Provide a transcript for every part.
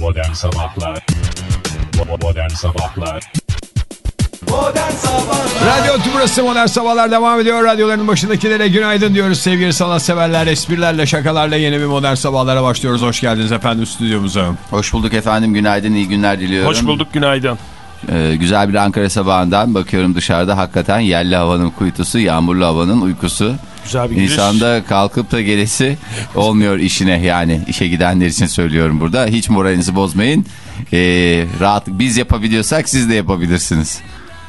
Modern Sabahlar Modern Sabahlar Modern Sabahlar Radyo Tümrüt'ü Modern Sabahlar devam ediyor. Radyoların başındakilere günaydın diyoruz sevgili sanatseverler. Esprilerle şakalarla yeni bir Modern Sabahlara başlıyoruz. Hoş geldiniz efendim stüdyomuza. Hoş bulduk efendim. Günaydın, iyi günler diliyorum. Hoş bulduk günaydın. Ee, güzel bir Ankara sabahından bakıyorum dışarıda hakikaten yerli havanın kuytusu, yağmurlu havanın uykusu. Güzel bir giriş. İnsanda kalkıp da gelesi olmuyor işine yani işe gidenler için söylüyorum burada. Hiç moralinizi bozmayın. Ee, rahat biz yapabiliyorsak siz de yapabilirsiniz.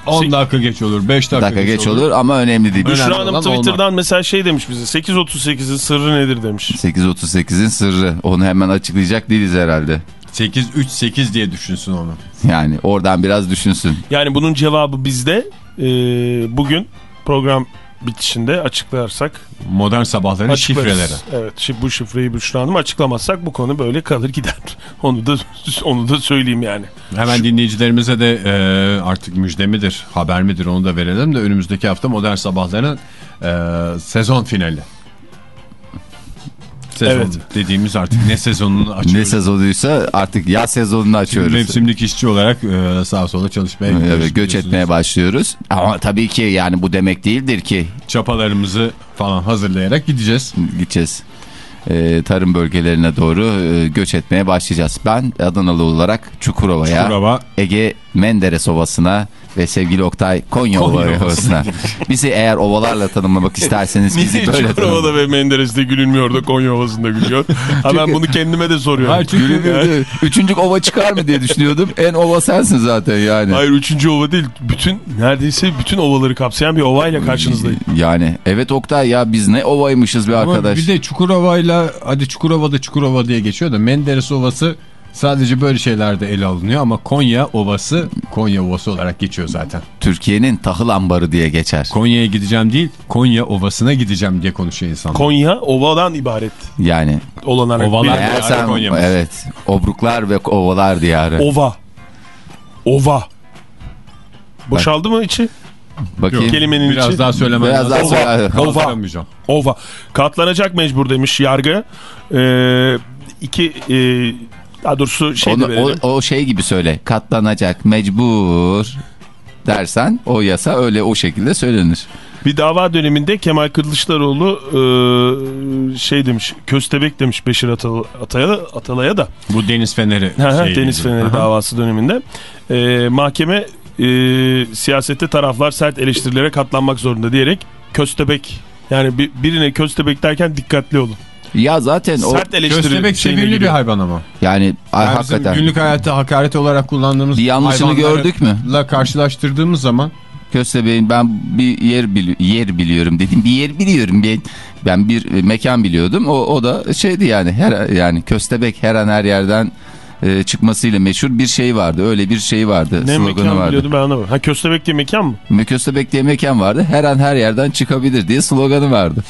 10 dakika geç olur, 5 dakika, dakika geç olur ama önemli değil. Büşra Hanım Twitter'dan olmak. mesela şey demiş bize 8.38'in sırrı nedir demiş. 8.38'in sırrı onu hemen açıklayacak değiliz herhalde. 8-3-8 diye düşünsün onu. Yani oradan biraz düşünsün. Yani bunun cevabı bizde Ee, bugün program bitişinde açıklarsak Modern Sabahların açıklarız. şifreleri. Evet bu şifreyi Büşra Hanım açıklamazsak bu konu böyle kalır gider. Onu da onu da söyleyeyim yani. Hemen dinleyicilerimize de e, artık müjde midir, haber midir onu da verelim de önümüzdeki hafta Modern Sabahların e, sezon finali. Sezon Evet. dediğimiz artık ne sezonunu açıyoruz. Ne sezonuysa artık yaz sezonunu açıyoruz. Mevsimlik işçi olarak e, sağa sola çalışmaya. Evet, göç etmeye başlıyoruz. Ama tabii ki yani bu demek değildir ki Çapalarımızı falan hazırlayarak gideceğiz. gideceğiz. Ee, tarım bölgelerine doğru e, göç etmeye başlayacağız. Ben Adanalı olarak Çukurova'ya, Çukurova. Ege Menderes Ovası'na ve sevgili Oktay Konya, Konya Ova- Ovası'na. bizi eğer ovalarla tanımlamak isterseniz bizi böyle. Çukurova'da ve Menderes'te gülünmüyor da Konya Ovası'nda gülüyor. ha ben bunu kendime de soruyorum. Hayır, çünkü- Gülüyor. Üçüncü ova çıkar mı diye düşünüyordum. En ova sensin zaten yani. Hayır üçüncü ova değil. Bütün neredeyse bütün ovaları kapsayan bir ovayla karşınızdayım. Yani evet Oktay ya biz ne ovaymışız bir Ama arkadaş. bir de Çukurova'yla hadi Çukurova'da Çukurova diye geçiyor da Menderes Ovası sadece böyle şeylerde ele alınıyor ama Konya Ovası Konya Ovası olarak geçiyor zaten. Türkiye'nin tahıl ambarı diye geçer. Konya'ya gideceğim değil Konya Ovası'na gideceğim diye konuşuyor insanlar. Konya ovadan ibaret Yani olanak. Ovalar. bir- Diyarı Konya'mız. evet obruklar ve ovalar diyarı. Ova. Ova. Boşaldı mı içi? Bakayım. Kelimenin Biraz içi. daha söylemem Biraz daha söyle. Ova. Kaldıramayacağım. Ova. Katlanacak mecbur demiş yargı. Ee, iki e, daha doğrusu şey Onu, o, o şey gibi söyle. Katlanacak mecbur dersen o yasa öyle o şekilde söylenir. Bir dava döneminde Kemal Kılıçdaroğlu e, şey demiş köstebek demiş Beşir Atal Atay'a Atalay'a da Bu Deniz Feneri. Deniz. Feneri Aha. davası döneminde e, mahkeme e, siyasette taraflar sert eleştirilere katlanmak zorunda diyerek köstebek yani bir, birine köstebek derken dikkatli olun. Ya zaten o Sert eleştiri sevimli bir hayvan ama. yani Yani hakikaten günlük hayatta hakaret olarak kullandığımız Bir yanlışını gördük mü? La karşılaştırdığımız zaman köstebeğin ben bir yer bili- yer biliyorum dedim. Bir yer biliyorum ben. Ben bir e, mekan biliyordum. O o da şeydi yani her yani köstebek her an her yerden e, çıkmasıyla meşhur bir şey vardı. Öyle bir şey vardı. Ne sloganı mekan vardı. biliyordu ben anlamadım. Ha köstebek diye mekan mı? Köstebek diye mekan vardı. Her an her yerden çıkabilir diye sloganı vardı.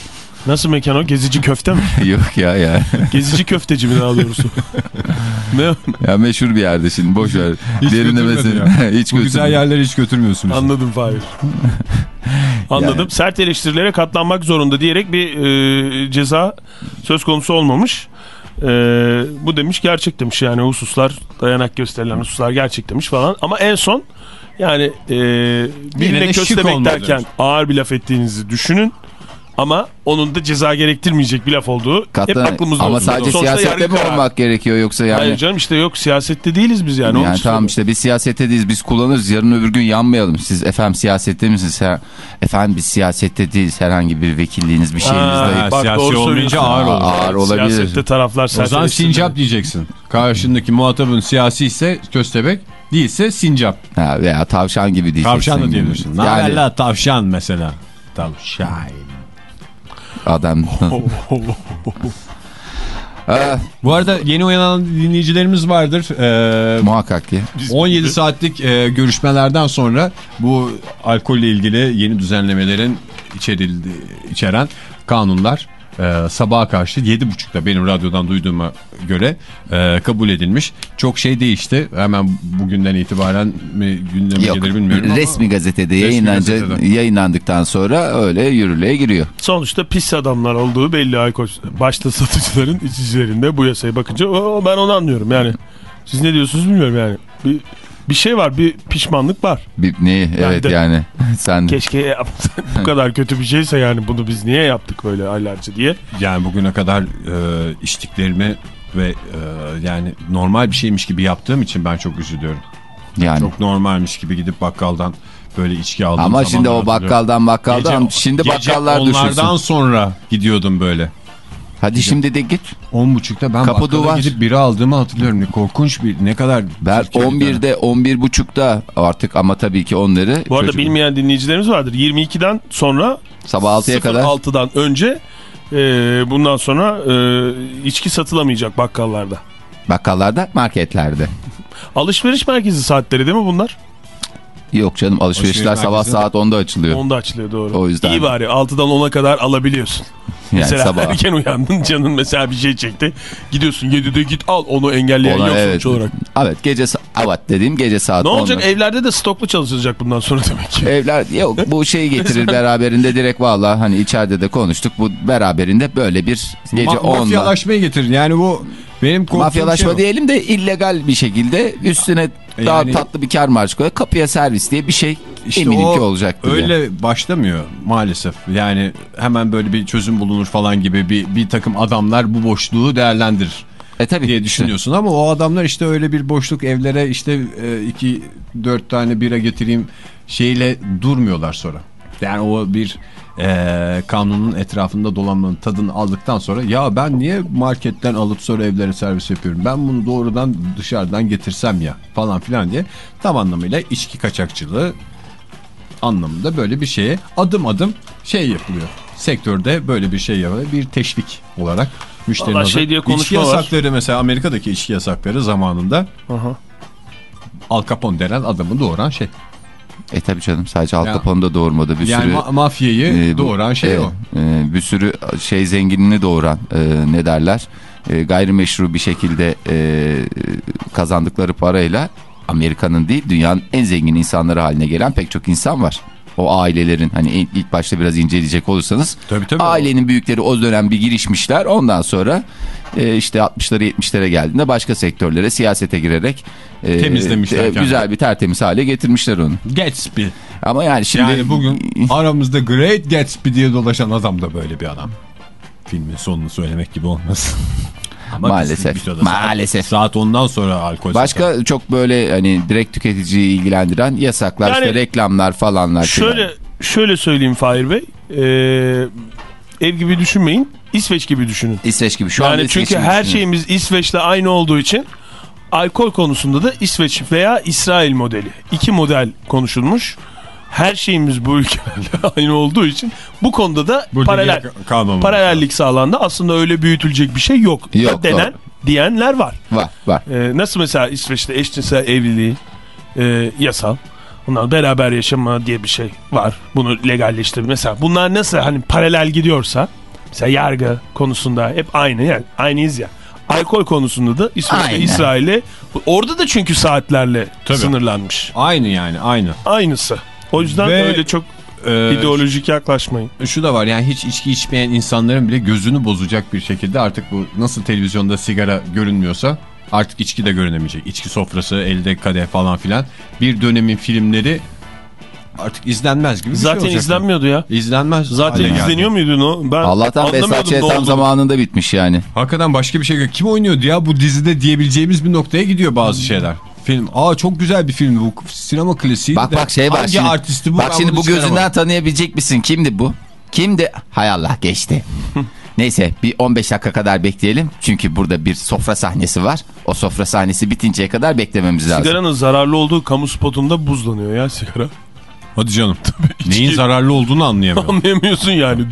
Nasıl mekan o? Gezici köfte mi? Yok ya ya. Gezici köfteci mi daha doğrusu? ne? Ya meşhur bir yerde şimdi boş ver. Hiç Derinlemesine. götürmedin Hiç bu güzel yerleri hiç götürmüyorsun. Anladım Fahir. Anladım. Yani. Sert eleştirilere katlanmak zorunda diyerek bir e, ceza söz konusu olmamış. E, bu demiş gerçek demiş yani hususlar dayanak gösterilen hususlar gerçek demiş falan. Ama en son yani e, birine köstebek derken ağır bir laf ettiğinizi düşünün. Ama onun da ceza gerektirmeyecek bir laf olduğu Katlan- hep aklımızda Ama olsun. sadece Sonuçta siyasette mi kararı. olmak gerekiyor yoksa yani? Hayır canım işte yok siyasette değiliz biz yani. Yani tamam işte biz siyasette değiliz biz kullanırız yarın öbür gün yanmayalım. Siz efendim siyasette misiniz? Ha, efendim biz siyasette değiliz herhangi bir vekilliğiniz bir şeyimiz Ha, de yok. bak siyasi olmayınca ağır olur. Ağır olabilir. Siyasette taraflar O sert zaman eleştiriler. sincap diyeceksin. Karşındaki muhatabın siyasi ise köstebek, değilse sincap. Ha, veya tavşan gibi diyeceksin. Tavşan da diyebilirsin. Ne Yani haber la tavşan mesela. Tavşan. Adam. Ha, Bu arada yeni uyanan dinleyicilerimiz vardır. Ee, muhakkak ki. 17 saatlik e, görüşmelerden sonra bu alkolle ilgili yeni düzenlemelerin içerildi, içeren kanunlar e, sabaha karşı 7.30'da benim radyodan duyduğuma göre e, kabul edilmiş. Çok şey değişti. Hemen bugünden itibaren mi gündeme Yok gelir bilmiyorum ama- resmi gazetede yayınlanca, gazetede. yayınlandıktan sonra öyle yürürlüğe giriyor. Sonuçta pis adamlar olduğu belli alkol. Başta satıcıların içicilerinde bu yasaya bakınca o, ben onu anlıyorum yani. Siz ne diyorsunuz bilmiyorum yani. Bir, bir şey var bir pişmanlık var. Bir, neyi? Evet de- yani. Sen Keşke yaptı. Bu kadar kötü bir şeyse yani bunu biz niye yaptık böyle aylarca diye. Yani bugüne kadar e, içtiklerimi ve e, yani normal bir şeymiş gibi yaptığım için ben çok üzülüyorum. yani. Çok normalmiş gibi gidip bakkaldan böyle içki aldığım Ama şimdi o bakkaldan bakkaldan Gece- şimdi gece bakkallar onlardan düşünsün. sonra gidiyordum böyle. Hadi şimdi de git. 10.30'da ben Kapı bakkala duvar. gidip biri aldığımı hatırlıyorum. Ne korkunç bir ne kadar Ben çirkin bir 11'de 11.30'da artık ama tabii ki onları Bu arada çocuk- bilmeyen dinleyicilerimiz vardır. 22'den sonra sabah 6'ya kadar 06'dan önce e, bundan sonra e, içki satılamayacak bakkallarda. bakkallarda marketlerde. Alışveriş merkezi saatleri değil mi bunlar? Yok canım alışverişler Alışveriş sabah saat 10'da açılıyor. Onda açılıyor doğru. O yüzden. İyi bari 6'dan 10'a kadar alabiliyorsun. Yani mesela sabah. erken uyandın canın mesela bir şey çekti. Gidiyorsun 7'de git al onu engelleyen Ona yok evet. sonuç olarak. Evet gece evet dediğim gece saat Ne olacak 10'da. evlerde de stoklu çalışılacak bundan sonra demek ki. Evler yok bu şeyi getirir beraberinde direkt valla hani içeride de konuştuk bu beraberinde böyle bir gece Ma 10'da. mafyalaşmayı getirir. Yani bu benim Mafyalaşma şey diyelim de illegal bir şekilde üstüne daha Yani- tatlı bir kar marjı koyuyor. Kapıya servis diye bir şey İşte eminim ki olacak diye. Öyle başlamıyor maalesef. Yani hemen böyle bir çözüm bulunur falan gibi bir, bir takım adamlar bu boşluğu değerlendirir E tabii. diye düşünüyorsun ama o adamlar işte öyle bir boşluk evlere işte e, iki dört tane bira getireyim şeyle durmuyorlar sonra. Yani o bir e, kanunun etrafında dolanmanın tadını aldıktan sonra ya ben niye marketten alıp sonra evlere servis yapıyorum ben bunu doğrudan dışarıdan getirsem ya falan filan diye tam anlamıyla içki kaçakçılığı anlamında böyle bir şeye adım adım şey yapılıyor. Sektörde böyle bir şey yapılıyor. Bir teşvik olarak müşterinin adı. şey diye İçki var. yasakları mesela Amerika'daki içki yasakları zamanında Aha. Al Capone denen adamı doğuran şey. E tabii canım sadece Al. Capone'da doğurmadı bir Yani sürü. ma- mafyayı e, bu- doğuran şey e, o. e, bir sürü şey zenginini doğuran e, ne derler e, gayrimeşru bir şekilde e, kazandıkları parayla Amerika'nın değil dünyanın en zengin insanları haline gelen pek çok insan var. O ailelerin hani ilk, başta biraz inceleyecek olursanız Tabii, tabii. ailenin büyükleri o dönem bir girişmişler ondan sonra e, işte 60'lara 70'lere geldiğinde başka sektörlere siyasete girerek e, Temizlemişler e, güzel bir tertemiz hale getirmişler onu. Gatsby. Ama yani şimdi Yani bugün aramızda Great Gatsby diye dolaşan adam da böyle bir adam. Filmin sonunu söylemek gibi olmasın. Ama Maalesef, maalesef. Saat, saat ondan sonra alkol Başka satar. çok böyle hani direkt tüketiciyi ilgilendiren yasaklar, Yani işte reklamlar falanlar. Şöyle şöyle söyleyeyim Fahir Bey. Ee, ev gibi düşünmeyin. İsveç gibi düşünün. İsveç gibi. Şu yani çünkü her şeyimiz İsveç'le aynı olduğu için alkol konusunda da İsveç veya İsrail modeli. iki model konuşulmuş. Her şeyimiz bu ülkelerle aynı olduğu için bu konuda da Buradaki paralel paralellik sağlandı. Aslında öyle büyütülecek bir şey yok. Yok, denen diyenler var. Var var. Ee, nasıl mesela İsveç'te eşcinsel evliliği e, yasal. Bunlar beraber yaşama diye bir şey var. Bunu legalleştir. Mesela bunlar nasıl hani paralel gidiyorsa mesela yargı konusunda hep aynı yani aynıyız ya. Alkol konusunda da İsveç'te. İsrail'e orada da çünkü saatlerle Tabii. sınırlanmış. Aynı yani aynı. Aynısı. O yüzden Ve- öyle çok Ee, ideolojik yaklaşmayın. şu da var yani hiç içki içmeyen insanların bile gözünü bozacak bir şekilde artık bu nasıl televizyonda sigara görünmüyorsa artık içki de görünemeyecek. İçki sofrası, elde kadeh falan filan. Bir dönemin filmleri artık izlenmez gibi bir şey Zaten olacak. izlenmiyordu ya. İzlenmez. Zaten hale geldi. izleniyor muydu o? Ben Allah'tan ne tam zamanında bitmiş yani. Hakikaten başka bir şey yok. Kim oynuyordu ya bu dizide diyebileceğimiz bir noktaya gidiyor bazı şeyler. Film. Aa çok güzel bir film bu. Sinema klasiği. Bak de. bak şey var Hangi şimdi. artisti bu? Bak şimdi bu gözünden tanıyabilecek misin? Kimdi bu? Kimdi? Hay Allah geçti. Neyse bir 15 dakika kadar bekleyelim. Çünkü burada bir sofra sahnesi var. O sofra sahnesi bitinceye kadar beklememiz lazım. Sigaranın zararlı olduğu kamu spotunda buzlanıyor ya sigara. Hadi canım. Neyin içki- zararlı olduğunu anlayamıyorum. Anlayamıyorsun yani.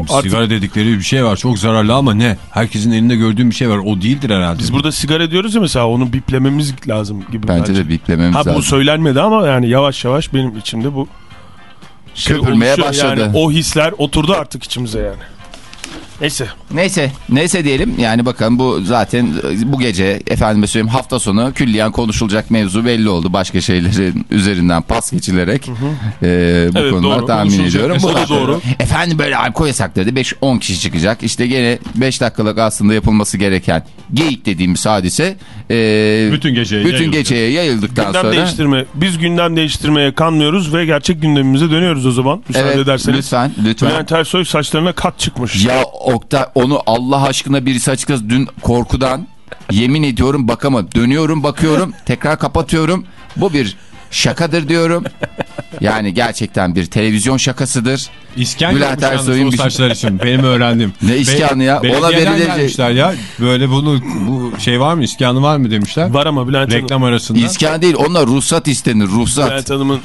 Artık Sigara dedikleri bir şey var. Çok zararlı ama ne? Herkesin elinde gördüğüm bir şey var. O değildir herhalde. biz burada sigara diyoruz ya mesela onu biplememiz lazım gibi. Bence de biplememiz Ha lazım. bu söylenmedi ama yani yavaş yavaş benim içimde bu şey Köpürmeye oluşuyor. başladı. Yani o hisler oturdu artık içimize yani. Neyse. Neyse, neyse diyelim. Yani bakalım bu zaten bu gece efendime söyleyeyim hafta sonu külliyen konuşulacak mevzu belli oldu. Başka şeylerin üzerinden pas geçilerek e, bu Evet, konular doğru. tahmin ediyorum. Bundan sonra- doğru. Efendim böyle alkol yasakları 5-10 kişi çıkacak. İşte gene 5 dakikalık aslında yapılması gereken geyik dediğimiz hadise e, Bütün geceye bütün yayılacak. geceye yayıldıktan Gündem sonra değiştirme. Biz gündem değiştirmeye kanmıyoruz ve gerçek gündemimize dönüyoruz o zaman. Müsaade Evet, ederseniz. lütfen, lütfen. Bülent Ersoy saçlarına kat çıkmış. Ya Oktay onu Allah aşkına birisi açıkçası dün korkudan yemin ediyorum bakamadım. Dönüyorum bakıyorum tekrar kapatıyorum. Bu bir şakadır diyorum. Yani gerçekten bir televizyon şakasıdır. İskan Bülent Ersoy'un o bir- saçlar için. Benim öğrendim. Ne iskanı ya? Ona Belediyeden verilecek- ya. Böyle bunu bu şey var mı? İskanı var mı demişler. Var ama Bülent Hanım. Reklam arasında. İskan değil onlar ruhsat istenir ruhsat. Bülent Hanım'ın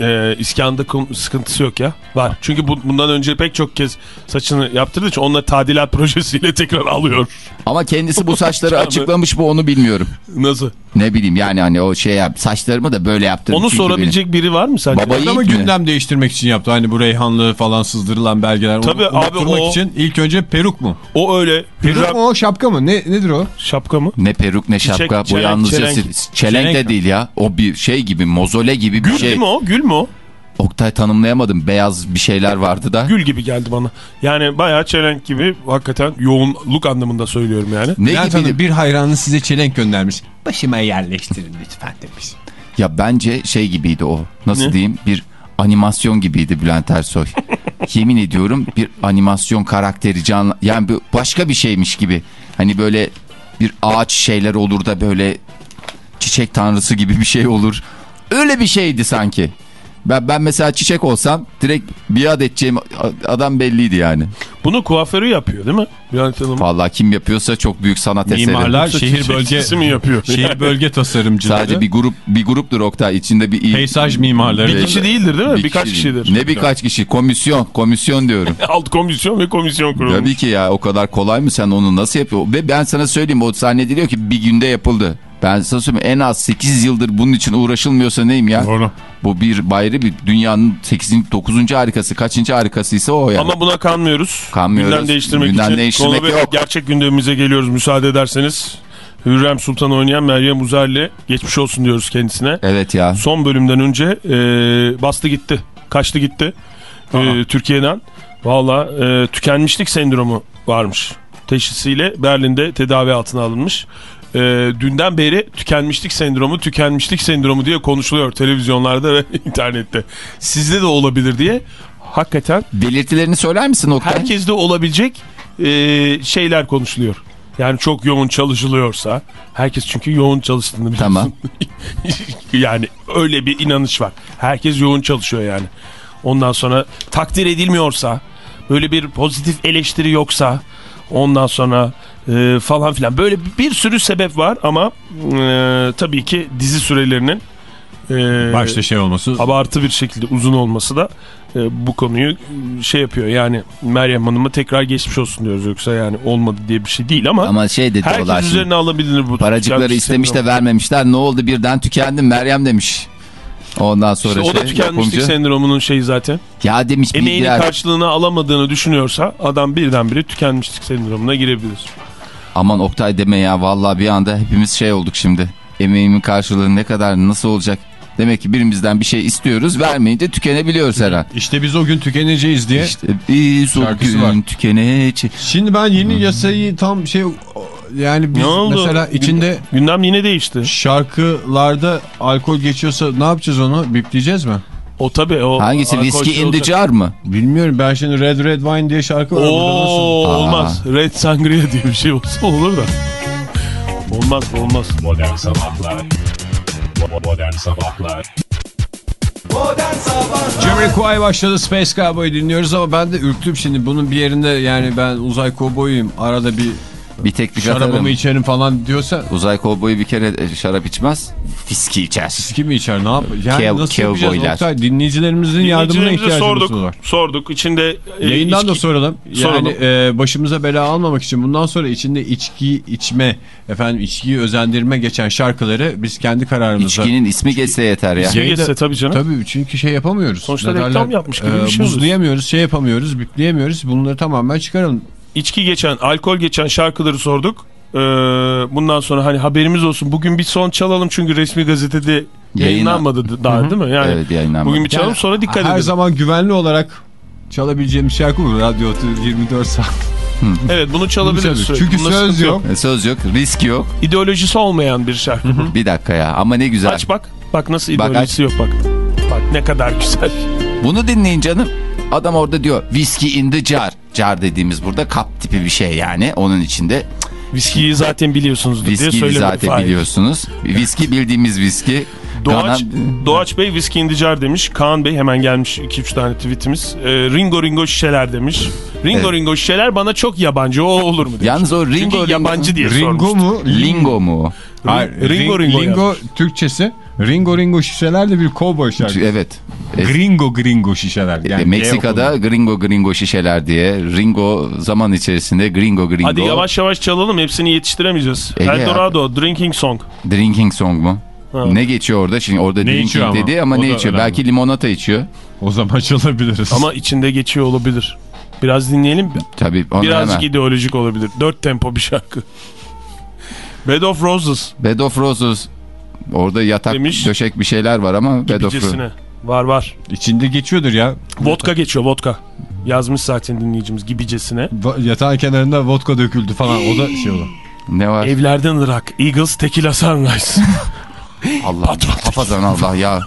e, iskanda kum- sıkıntısı yok ya. Var. Çünkü bu, bundan önce pek çok kez saçını yaptırdığı için onunla tadilat projesiyle tekrar alıyor. Ama kendisi bu saçları açıklamış mı onu bilmiyorum. Nasıl? Ne bileyim yani hani o şey yap saçlarımı da böyle yaptım. Onu sorabilecek biri var mı sence? Baba yiğit Ama mi? gündem değiştirmek için yaptı. Hani bu Reyhanlı falan sızdırılan belgeler. Tabii onu abi, o- için ilk önce peruk mu? O öyle. Peruk mu o şapka mı? Ne, nedir o? Şapka mı? Ne peruk ne Çiçek, şapka. bu çelenk, yalnızca çelenk. çelenk, çelenk de değil ya. O bir şey gibi mozole gibi bir Gül şey. değil mi o? Gül mü o? Oktay tanımlayamadım. Beyaz bir şeyler vardı da. Gül gibi geldi bana. Yani bayağı çelenk gibi hakikaten yoğunluk anlamında söylüyorum yani. Ne Bülent gibi? Hanım bir hayranı size çelenk göndermiş. Başıma yerleştirin lütfen demiş. Ya bence şey gibiydi o. Nasıl Ne? diyeyim? Bir animasyon gibiydi Bülent Ersoy. Yemin ediyorum bir animasyon karakteri canlı. Yani bu başka bir şeymiş gibi. Hani böyle bir ağaç şeyler olur da böyle çiçek tanrısı gibi bir şey olur. Öyle bir şeydi sanki. Ben, ben mesela çiçek olsam direkt biat edeceğim adam belliydi yani. Bunu kuaförü yapıyor değil mi? Bülent Hanım. Vallahi kim yapıyorsa çok büyük sanat eseri. Mimarlar şehir bölge mi yapıyor? şehir bölge tasarımcıları. Sadece bir grup bir gruptur Oktay. İçinde bir Peyzaj mimarları. Bir kişi değildir değil mi? Bir Birkaç kişi kişidir. Ne birkaç kişi? Komisyon. Komisyon diyorum. Alt komisyon ve komisyon kurulmuş. Tabii ki ya o kadar kolay mı sen onu nasıl yapıyorsun? Ve ben sana söyleyeyim o zannediliyor ki bir günde yapıldı. Ben sana söyleyeyim en az 8 yıldır bunun için uğraşılmıyorsa neyim ya? Doğru. Bu bir bayri bir dünyanın 8. 9. harikası kaçıncı harikasıysa o yani. Ama buna kanmıyoruz. Kanmıyoruz. Gündem değiştirmek Gündem için. değiştirmek konu yok. Gerçek gündemimize geliyoruz müsaade ederseniz. Hürrem Sultan oynayan Meryem Uzerli geçmiş olsun diyoruz kendisine. Evet ya. Son bölümden önce e, bastı gitti. Kaçtı gitti e, Türkiye'den. Valla e, tükenmişlik sendromu varmış. Teşhisiyle Berlin'de tedavi altına alınmış. E, dünden beri tükenmişlik sendromu, tükenmişlik sendromu diye konuşuluyor televizyonlarda ve internette. Sizde de olabilir diye. Hakikaten Belirtilerini söyler misin Oktay? herkeste olabilecek e, şeyler konuşuluyor. Yani çok yoğun çalışılıyorsa, herkes çünkü yoğun çalıştığını biliyorsun. Tamam. yani öyle bir inanış var. Herkes yoğun çalışıyor yani. Ondan sonra takdir edilmiyorsa, böyle bir pozitif eleştiri yoksa, ondan sonra e, falan filan. Böyle bir sürü sebep var ama e, tabii ki dizi sürelerinin e, Başta şey olması. abartı bir şekilde uzun olması da e, bu konuyu şey yapıyor. Yani Meryem Hanım'a tekrar geçmiş olsun diyoruz. Yoksa yani olmadı diye bir şey değil ama, Ama şey dedi herkes üzerine alabilir bu. Paracıkları istemiş de vermemişler. Ne oldu birden tükendim Meryem demiş. Ondan sonra İşte o da şey tükenmişlik yapımcı. sendromunun şeyi zaten. Ya demiş bir Emeğinin diğer- karşılığını alamadığını düşünüyorsa adam birdenbire tükenmişlik sendromuna girebilir. Aman Oktay deme ya vallahi bir anda hepimiz şey olduk şimdi. Emeğimin karşılığı ne kadar nasıl olacak? Demek ki birimizden bir şey istiyoruz vermeyince tükenebiliyoruz her an. İşte biz o gün tükeneceğiz diye. İşte biz o var. gün tükenece... Şimdi ben yeni yasayı tam şey yani biz Ne oldu? mesela içinde Gündem yine değişti. şarkılarda alkol geçiyorsa ne yapacağız onu? Bipleyeceğiz mi? O tabii o. Hangisi Whiskey in the olacak. Jar mı? Bilmiyorum ben şimdi Red Red Wine diye şarkı var. Oo Aa. olmaz. Red Sangria diye bir şey olsa olur da. Olmaz olmaz. Modern Sabahlar Modern Sabahlar Modern Sabahlar Jamiroquai başladı Space Cowboy dinliyoruz ama ben de ürktüm şimdi bunun bir yerinde yani ben uzay kovboyuyum arada bir Bir teknik atarım. şarabımı içerim falan diyorsa Uzay kovboyu bir kere e, şarap içmez. Fiski içer. kim içer ne yap? Yani Kev- nasıl yapacağız. Oktay? Dinleyicilerimizin yardımına ihtiyacımız sorduk. var. Sorduk. İçinde e, Yayından da içki- soralım. Soralım. Yani e, başımıza bela almamak için bundan sonra içinde içki içme, efendim içkiyi özendirme geçen şarkıları biz kendi kararımızla... İçkinin ismi geçse yeter ya. İsmi geçse tabii canım. Tabii çünkü şey yapamıyoruz. Sonuçta reklam yapmış gibi bir şey oluyor. Buzlayamıyoruz, şey yapamıyoruz, bipleyemiyoruz. Bunları tamamen çıkaralım. İçki geçen, alkol geçen şarkıları sorduk. Ee, bundan sonra hani haberimiz olsun. Bugün bir son çalalım çünkü resmi gazetede yayınlanmadı daha değil mi? Yani Evet, yayınlanmadı. bugün bir çalalım sonra dikkat Her edelim. zaman güvenli olarak çalabileceğim şarkı bu. Radyo 24 saat. Evet bunu çalabiliriz. Çünkü Bunda söz sıkıntı yok. E, Söz yok, risk yok. İdeolojisi olmayan bir şarkı. Bir dakika ya ama ne güzel. Aç bak. Bak nasıl Bak, ideolojisi yok bak. Bak ne kadar güzel. Bunu dinleyin canım. Adam orada diyor whiskey in the jar. Jar dediğimiz burada kap tipi bir şey yani. Onun içinde Viskiyi zaten biliyorsunuzdur diye viskiyi söylemedim. zaten Fahir. biliyorsunuz. Viski bildiğimiz viski. Doğaç, Kanan- Doğaç Bey Whiskey in the Jar demiş. Kaan Bey hemen gelmiş 2-3 tane tweetimiz. Ee, Ringo Ringo şişeler demiş. Ringo Evet. Ringo şişeler bana çok yabancı o olur mu demiş. Yalnız o Ringo Çünkü yabancı diye Ringo mu? Lingo mu? Hayır, Ringo, Ringo Ringo Türkçesi. Ringo Ringo şişeler de bir kovboy şarkısı. Evet. E, Gringo Gringo şişeler. e, Yani Meksika'da gringo gringo şişeler diye Ringo zaman içerisinde gringo gringo Hadi yavaş yavaş çalalım hepsini yetiştiremeyeceğiz. Ege Eldorado Drinking Song. drinking song mu? Ha. Ne geçiyor orada? Şimdi orada Ne içiyor drinking ama? dedi ama O ne içiyor? önemli. Belki limonata içiyor. O zaman çalabiliriz. Ama içinde geçiyor olabilir. Biraz dinleyelim. Tabii onu Birazcık hemen. ideolojik olabilir. Dört tempo bir şarkı. Bed of Roses Bed of Roses. Orada yatak Demiş. döşek bir şeyler var ama Bed of Roses. gibicesine. Var var. İçinde geçiyordur ya. Vodka geçiyor vodka. Yazmış zaten dinleyicimiz gibicesine. Va- Yatağın kenarında vodka döküldü falan. O da şey olur. Ne var? Evlerden Irak. Eagles Tequila Sunrise. Allah hafazan Allah ya.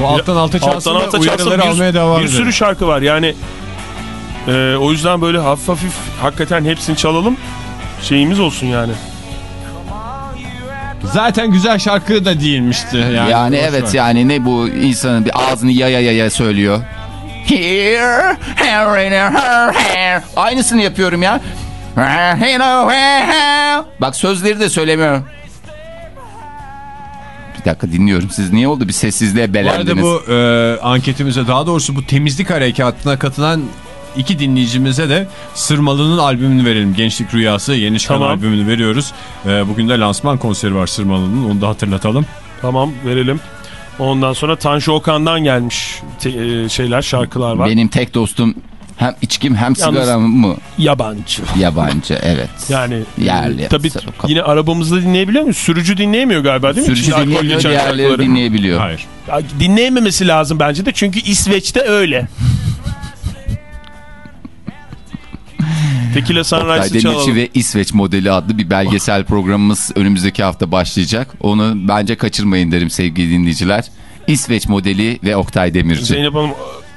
Bu alttan alta çalsın Alttan alta uyarıları Bir, almaya devam bir edelim. sürü şarkı var yani. e, o yüzden böyle hafif hafif hakikaten hepsini çalalım. Şeyimiz olsun yani. Zaten güzel şarkı da değilmişti. Yani, Yani, evet ver. yani ne bu insanın bir ağzını yaya yaya söylüyor. Here, here, here, here. Aynısını yapıyorum ya. Bak sözleri de söylemiyorum. Bir dakika dinliyorum. Siz niye oldu bir sessizliğe Bu arada belendiniz? bu e, anketimize daha doğrusu bu temizlik harekatına katılan iki dinleyicimize de Sırmalı'nın albümünü verelim. Gençlik Rüyası yeni çıkan Tamam. albümünü veriyoruz. E, bugün de lansman konseri var Sırmalı'nın onu da hatırlatalım. Tamam verelim. Ondan sonra Tanju Okan'dan gelmiş te- e, şeyler şarkılar var. Benim tek dostum hem içkim hem sigaram mı? Yabancı. Yabancı evet. Yani Yerli. e, tabii Sarı- yine arabamızda dinleyebiliyor muyuz? Sürücü dinleyemiyor galiba değil mi? Sürücü dinleyemiyor diğerleri şarkıları. dinleyebiliyor. Hayır. Ya, Dinleyememesi lazım bence de çünkü İsveç'te öyle. Tequila Sunrise'ı çalalım. Demirci ve İsveç modeli adlı bir belgesel programımız önümüzdeki hafta başlayacak. Onu bence kaçırmayın derim sevgili dinleyiciler. İsveç modeli ve Oktay Demirci. Zeynep Hanım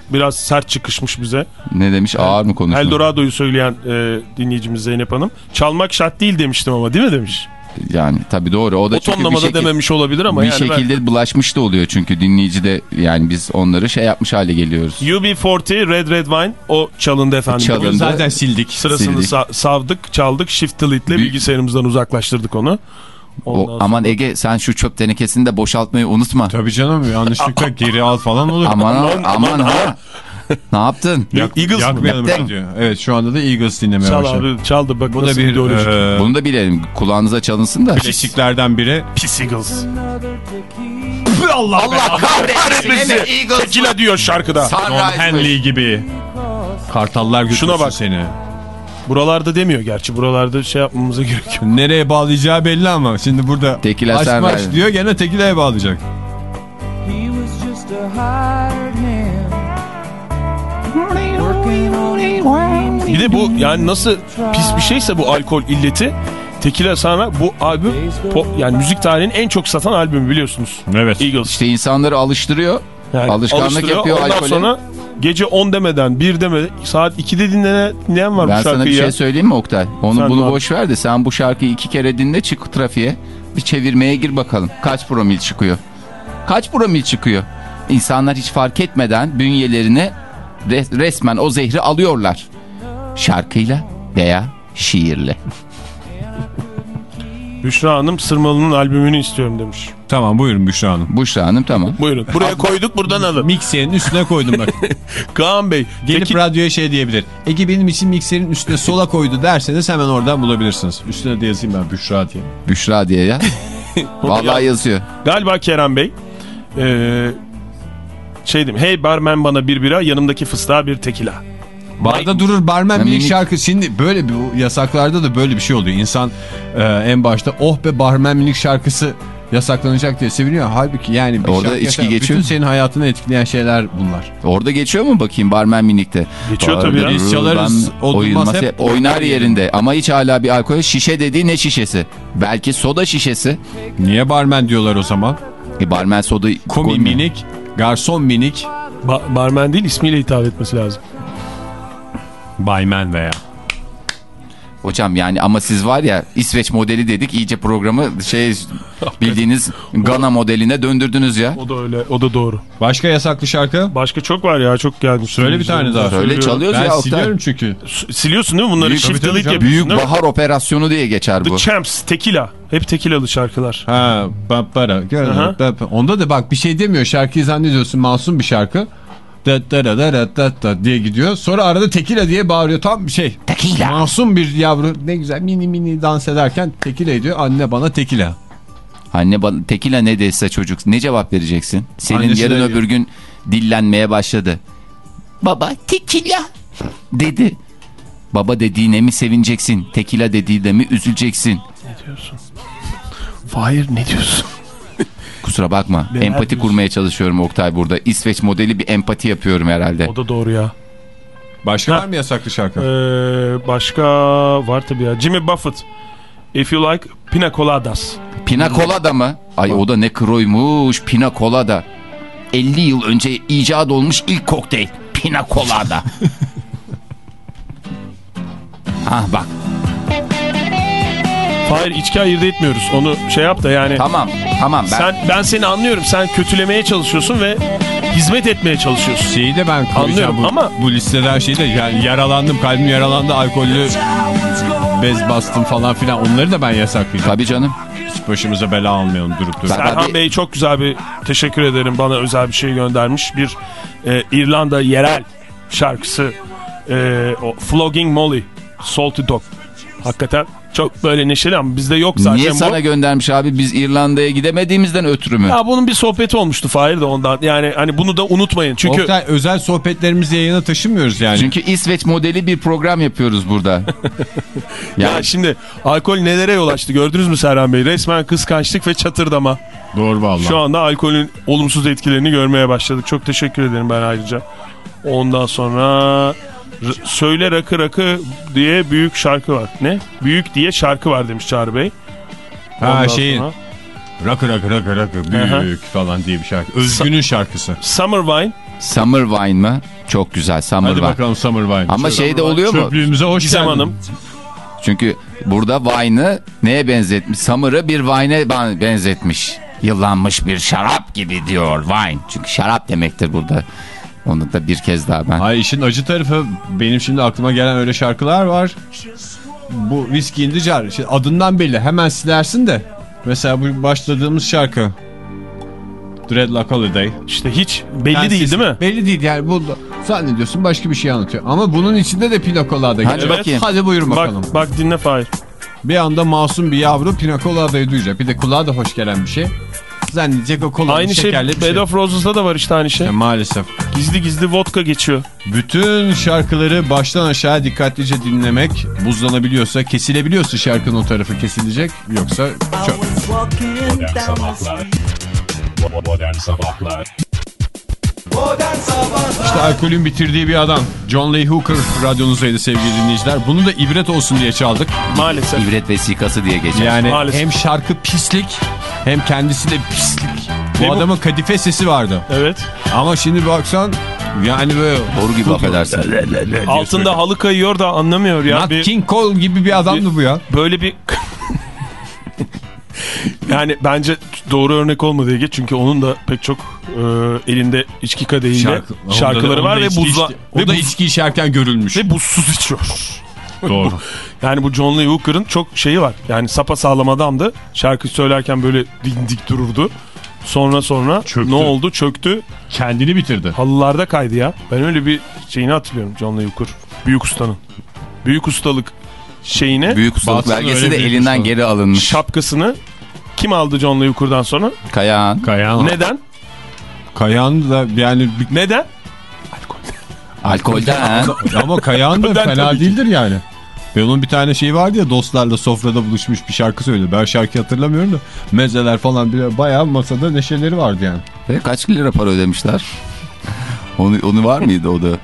biraz sert çıkışmış bize. Ne demiş ağır mı konuşmuş? Eldorado'yu söyleyen e, dinleyicimiz Zeynep Hanım. Çalmak şart değil demiştim ama değil mi demiş? Yani tabii doğru. O da O tonlamada şekil- dememiş olabilir ama bir yani ben- şekilde bulaşmış da oluyor çünkü dinleyici de yani biz onları şey yapmış hale geliyoruz. UB40 Red Red Wine o çalındı efendim. Çalındı. Bugün Zaten sildik. Sırasını Sildik. sa- savdık, çaldık, shift delete'le Büyük- bilgisayarımızdan uzaklaştırdık onu. Ondan O, sonra- aman Ege sen şu çöp tenekesini de boşaltmayı unutma. Tabii canım yanlışlıkla geri al falan olur. Aman, aman, aman, ha. ne yaptın? Yak, Eagles mı? yakmayalım Yaptın. radyoyu. Evet şu anda da Eagles dinlemeye Çal başladık. abi, çaldı bak Bu nasıl bir ideolojik. e, Bunu da bilelim. Kulağınıza çalınsın da. klasiklerden biri. Pis Eagles. Allah, Allah Kahretmesin. Tequila diyor şarkıda. Don Henley gibi. Kartallar götürsün Şuna bak. seni. Buralarda demiyor gerçi. Buralarda şey yapmamıza gerek yok. Nereye bağlayacağı belli ama şimdi burada Tekila aşk ver. diyor gene tekileye bağlayacak. He was just a hired Bir de bu yani nasıl pis bir şeyse bu alkol illeti. Tequila sana bu albüm pop, yani müzik tarihinin en çok satan albümü biliyorsunuz. Evet. Eagles. İşte insanları alıştırıyor. Yani Alışkanlık yapıyor Ondan alkole. sonra gece 10 demeden 1 demeden saat 2'de dinlenen, dinleyen var Ben bu sana şarkıyı bir ya. şey söyleyeyim mi Oktay? Onu Sen bunu boş ver de sen bu şarkıyı iki kere dinle çık trafiğe. Bir çevirmeye gir bakalım. Kaç promil çıkıyor? Kaç promil çıkıyor? İnsanlar hiç fark etmeden bünyelerine resmen o zehri alıyorlar. Şarkıyla veya şiirle. Büşra Hanım Sırmalı'nın albümünü istiyorum demiş. Tamam buyurun Büşra Hanım. Büşra Hanım tamam. Buyurun. Buraya koyduk buradan alın. Mikserin üstüne koydum bak. Kaan Bey. Gelip peki- radyoya şey diyebilir. Ege benim için mikserin üstüne sola koydu derseniz hemen oradan bulabilirsiniz. Üstüne de yazayım ben Büşra diye. Büşra diye ya. Vallahi yazıyor. Galiba Kerem Bey. Ee, şey diyeyim. Hey barmen bana bir bira yanımdaki fıstığa bir tekila. Barda durur barmen minik. şarkı. Şimdi böyle bir bu yasaklarda da böyle bir şey oluyor. İnsan e, en başta oh be barmen minik şarkısı yasaklanacak diye seviniyor. Halbuki yani bir Orada şarkı içki yasak- geçiyor Bütün senin hayatını etkileyen şeyler bunlar. Orada geçiyor mu bakayım barmen minikte? Geçiyor tabii ya. Biz çalarız, hep hep oynar yerinde ama hiç hala bir alkol. Şişe dediği ne şişesi? Belki soda şişesi. Niye barmen diyorlar o zaman? E, barmen soda Komi minik, garson minik, Ba- barmen değil ismiyle hitap etmesi lazım. baymen veya. Hocam yani ama siz var ya İsveç modeli dedik iyice programı şey bildiğiniz Gana modeline döndürdünüz ya. O da öyle. O da doğru. Başka yasaklı şarkı? Başka çok var ya çok gelmiş. Söyle bir tane daha. Söyle çalıyoruz Ben ya Oktay. siliyorum çünkü. Siliyorsun değil mi bunları? Büyük- canım. yapıyorsun Büyük bahar operasyonu diye geçer bu. The Champs, Tequila. Hep tequilalı şarkılar. Ha, bap- Onda da bak bir şey demiyor. Şarkıyı zannediyorsun masum bir şarkı. Da da da da da da diye gidiyor. Sonra arada tekila diye bağırıyor. Tam bir şey. Tequila. Masum bir yavru ne güzel mini mini dans ederken tekila diyor. Anne bana tekila. Anne bana tekila ne dese çocuk ne cevap vereceksin? Senin Annesi yarın de- öbür gün dillenmeye başladı. Baba tekila dedi. Baba dediğine mi sevineceksin? Tekila dediğine mi üzüleceksin? Ne diyorsun? Fahir ne diyorsun? Kusura bakma. Neler empati diyorsun? kurmaya çalışıyorum Oktay burada. İsveç modeli bir empati yapıyorum herhalde. O da doğru ya. Başka Ha. var mı yasaklı şarkı? Ee, başka var tabii ya. Jimmy Buffett. If you like pina coladas. Pina colada mı? Ay o da ne kroymuş pina colada. 50 yıl önce icat olmuş ilk kokteyl. Pina colada. ha bak Fahir içki ayırt etmiyoruz. Onu şey yap da yani. tamam tamam ben Sen ben seni anlıyorum. Sen kötülemeye çalışıyorsun ve hizmet etmeye çalışıyorsun. Şeyi de ben Anlıyorum bu, ama- bu listeden şeyi de yani yaralandım kalbim yaralandı alkollü bez bastım falan filan onları da ben yasaklayacağım. tabii canım. Hiç başımıza bela almayalım durup durup. Serhan Bey çok güzel bir teşekkür ederim. Bana özel bir şey göndermiş. Bir e, İrlanda yerel şarkısı. E, o Flogging Molly. Salty Dog. Hakikaten çok böyle neşeli ama bizde yok zaten Niye bu. sana göndermiş abi biz İrlanda'ya gidemediğimizden ötürü mü? Ya bunun bir sohbeti olmuştu Fahir de ondan. Yani hani bunu da unutmayın. Çünkü Oktay özel sohbetlerimizi yayına taşımıyoruz yani. Çünkü İsveç modeli bir program yapıyoruz burada. ya ya şimdi alkol nelere yol açtı gördünüz mü Serhan Bey? Resmen kıskançlık ve çatırdama. Doğru vallahi. Şu anda alkolün olumsuz etkilerini görmeye başladık. Çok teşekkür ederim ben ayrıca. Ondan sonra R- Söyle Rakı Rakı diye büyük şarkı var. Ne? Büyük diye şarkı var demiş Çağrı Bey. ha Ondan şeyin sonra rakı rakı rakı rakı Aha. büyük falan diye bir şarkı. Özgün'ün şarkısı. Summer Wine. Summer Wine mı? Çok güzel Summer Hadi Wine. bakalım Summer Wine. Ama şey de oluyor mu? Çöplüğümüze hoş Gizem geldin. Hanım. Çünkü burada wine'ı neye benzetmiş? Summer'ı bir wine'e ben- benzetmiş. Yıllanmış bir şarap gibi diyor wine. Çünkü şarap demektir burada. Onu da bir kez daha ben. Ay işin acı tarafı benim şimdi aklıma gelen öyle şarkılar var. Bu Whiskey in the Jar. Şimdi adından belli hemen silersin de. Mesela bu başladığımız şarkı. Dreadlock Holiday. İşte hiç belli Yani değil sesi- değil mi? Belli değil yani bu zannediyorsun başka bir şey anlatıyor. Ama bunun içinde de pina colada Hadi geçiyor. bakayım. Hadi buyurun bakalım. Bak, bak dinle Fahir. Bir anda masum bir yavru pina colada'yı duyacak. Bir de kulağa da hoş gelen bir şey. Zannedecek o kola Aynı şey şekerli bir Bed şey. of Roses'da da var işte aynı şey. Ya maalesef. Gizli gizli vodka geçiyor. Bütün şarkıları baştan aşağı dikkatlice dinlemek buzlanabiliyorsa, kesilebiliyorsa şarkının o tarafı kesilecek. Yoksa çok. Modern Sabahlar Modern Sabahlar İşte alkolün bitirdiği bir adam. John Lee Hooker radyonuzdaydı sevgili dinleyiciler. Bunu da ibret olsun diye çaldık. Maalesef. İbret vesikası diye geçer. Yani Maalesef. hem şarkı pislik hem kendisi de pislik. Bu bu- adamın kadife sesi vardı. Evet. Ama şimdi baksan yani böyle Doğru gibi affedersin. Altında halı kayıyor da anlamıyor ya. Nat Bir- King Cole gibi bir adamdı bu ya. böyle bir yani bence doğru örnek olmadı Ege çünkü onun da pek çok e, elinde içki kadehiyle Şarkı- şarkıları onda da- var onda ve içki buzla O ve, da buz- içki içerken görülmüş. ve buzsuz içiyor. Doğru. Yani bu John Lee Hooker'ın çok şeyi var. Yani sapa sağlam adamdı. Şarkı söylerken böyle dik dururdu. Sonra sonra Çöktü. ne oldu? Çöktü. Kendini bitirdi. Halılarda kaydı ya. Ben öyle bir şeyini hatırlıyorum John Lee Hooker. Büyük ustanın. Büyük ustalık şeyine Büyük ustalık belgesi de elinden ustalık. geri alınmış. şapkasını kim aldı John Lee Hooker'dan sonra? Kayağın. Kayan. Neden? Kayan da yani Neden? Alkolden ha. Ama Kayahan da fena değildir yani. Ve onun bir tane şeyi vardı ya dostlarla sofrada buluşmuş bir şarkı söyledi. Ben şarkı hatırlamıyorum da mezeler falan bir bayağı masada neşeleri vardı yani. Ve kaç lira para ödemişler? Onu, onu var mıydı o da?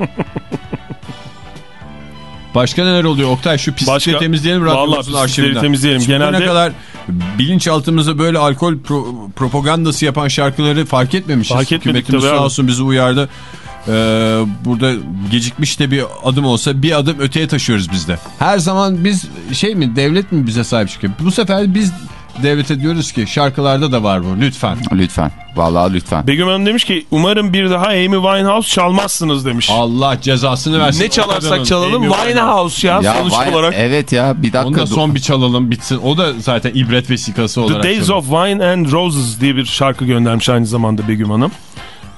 Başka neler oluyor Oktay? Şu pislikleri Başka- temizleyelim Vallahi radyomuzun arşivinden. temizleyelim. Şimdiye Genelde- kadar bilinçaltımıza böyle alkol pro- propagandası yapan şarkıları fark etmemişiz. Fark etmedik Hükümetimiz sağ olsun bizi uyardı. Ee, burada gecikmiş de bir adım olsa bir adım öteye taşıyoruz biz de. Her zaman biz şey mi devlet mi bize sahip çıkıyor? Bu sefer biz devlete diyoruz ki şarkılarda da var bu lütfen. Lütfen. Vallahi lütfen. Begüm Hanım demiş ki umarım bir daha Amy Winehouse çalmazsınız demiş. Allah cezasını versin. ne çalarsak çalalım Amy Winehouse ya, Ya sonuç vay- olarak. Evet ya bir dakika. Onu da son bir çalalım bitsin. O da zaten ibret vesikası The olarak. Days çalalım. of Wine and Roses diye bir şarkı göndermiş aynı zamanda Begüm Hanım.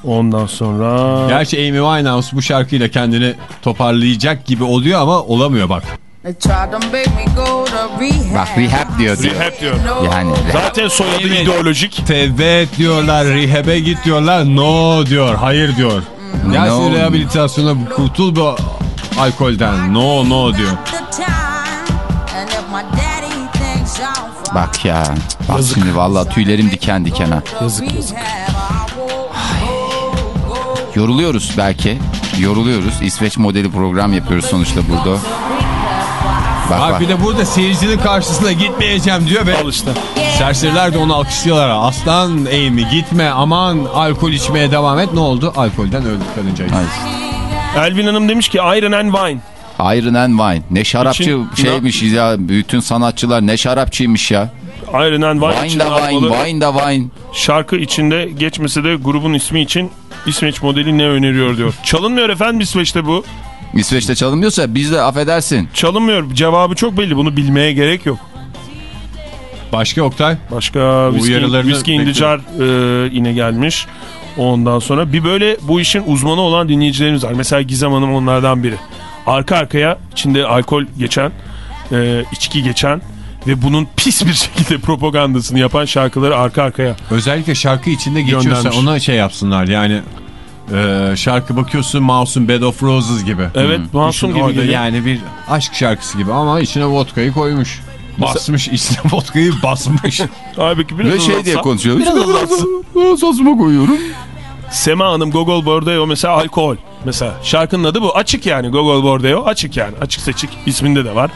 Ondan sonra... Gerçi Amy Winehouse bu şarkıyla kendini toparlayacak gibi oluyor ama olamıyor bak. They tried to make me go to rehab. Bak rehab diyor. diyor. Rehab diyor. Yani Zaten soyadı Evet. ideolojik. Tevbe diyorlar, rehab'e git diyorlar, no diyor, hayır diyor. Gelsin No. rehabilitasyona kurtul bu alkolden, no no diyor. Bak ya. Bak şimdi vallahi tüylerim diken diken ha. Yazık yazık. Yoruluyoruz belki. Yoruluyoruz. İsveç modeli program yapıyoruz sonuçta burada. Bak Bak bak. bir de burada seyircinin karşısına gitmeyeceğim diyor ve Al işte. serseriler de onu alkışlıyorlar. Aslan Amy gitme aman alkol içmeye devam et. Ne oldu? Alkolden öldü kadıncağız. Elvin Hanım demiş ki Iron and Wine. Iron and Wine. Ne şarapçı İçin- şeymiş ya. Bütün sanatçılar ne şarapçıymış ya. Iron and Wine, Wine da wine, wine da wine. Şarkı içinde geçmese de grubun ismi için İsveç modeli ne öneriyor diyor. Çalınmıyor efendim İsveç'te bu. İsveç'te çalınmıyorsa biz de affedersin. Çalınmıyor. Cevabı çok belli. Bunu bilmeye gerek yok. Başka Oktay? Başka Whiskey, uyarılarını Whiskey in the Jar e, yine gelmiş. Ondan sonra bir böyle bu işin uzmanı olan dinleyicilerimiz var. Mesela Gizem Hanım onlardan biri. Arka arkaya içinde alkol geçen, e, içki geçen ve bunun pis bir şekilde propagandasını yapan şarkıları arka arkaya. Özellikle şarkı içinde geçiyorsa Göndermiş. ona şey yapsınlar yani. e, şarkı bakıyorsun Mouse'un Bed of Roses gibi. Evet, Masum Düşün gibi orada geliyor. Yani bir aşk şarkısı gibi ama içine vodkayı koymuş. Basmış içine vodkayı basmış. Halbuki biraz Ve şey diye konuşuyor. Biraz uzatsa. Sosuma koyuyorum. Sema Hanım Gogol Bordeaux mesela alkol. Mesela şarkının adı bu. Açık yani Gogol Bordeaux. Açık yani. Açık seçik. isminde de var.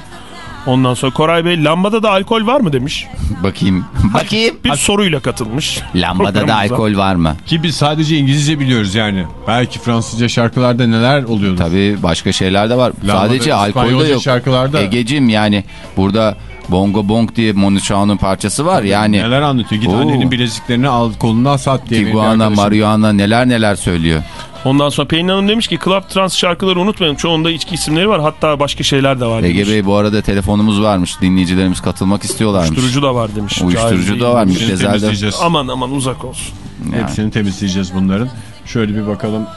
Ondan sonra Koray Bey lambada da alkol var mı demiş. Bakayım. Bakayım. Bir soruyla katılmış. Lambada da alkol var mı? Ki biz sadece İngilizce biliyoruz yani. Belki Fransızca şarkılarda neler oluyordu. Tabii başka şeyler de var. Lambada, Sadece alkol de yok. şarkılarda. Egecim yani burada Bongo Bong diye Monu Chao'nun parçası var. Yani Neler anlatıyor? Git Oo. annenin bileziklerini al kolundan sat diye. Tiguana, Marihuana neler neler söylüyor. Ondan sonra Pelin Hanım demiş ki Club Trans şarkıları unutmayın. Çoğunda içki isimleri var. Hatta başka şeyler de var demiş. Ege Bey bu arada telefonumuz varmış. Dinleyicilerimiz katılmak istiyorlarmış. Uyuşturucu da var demiş. Uyuşturucu da değil. var. Hepsini Müptezelde. temizleyeceğiz. Aman aman uzak olsun. Yani. Hepsini temizleyeceğiz bunların. Şöyle bir bakalım.